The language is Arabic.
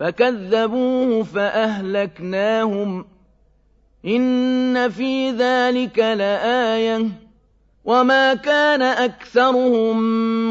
فكذبوه فأهلكناهم. إن في ذلك لآية. وما كان أكثرهم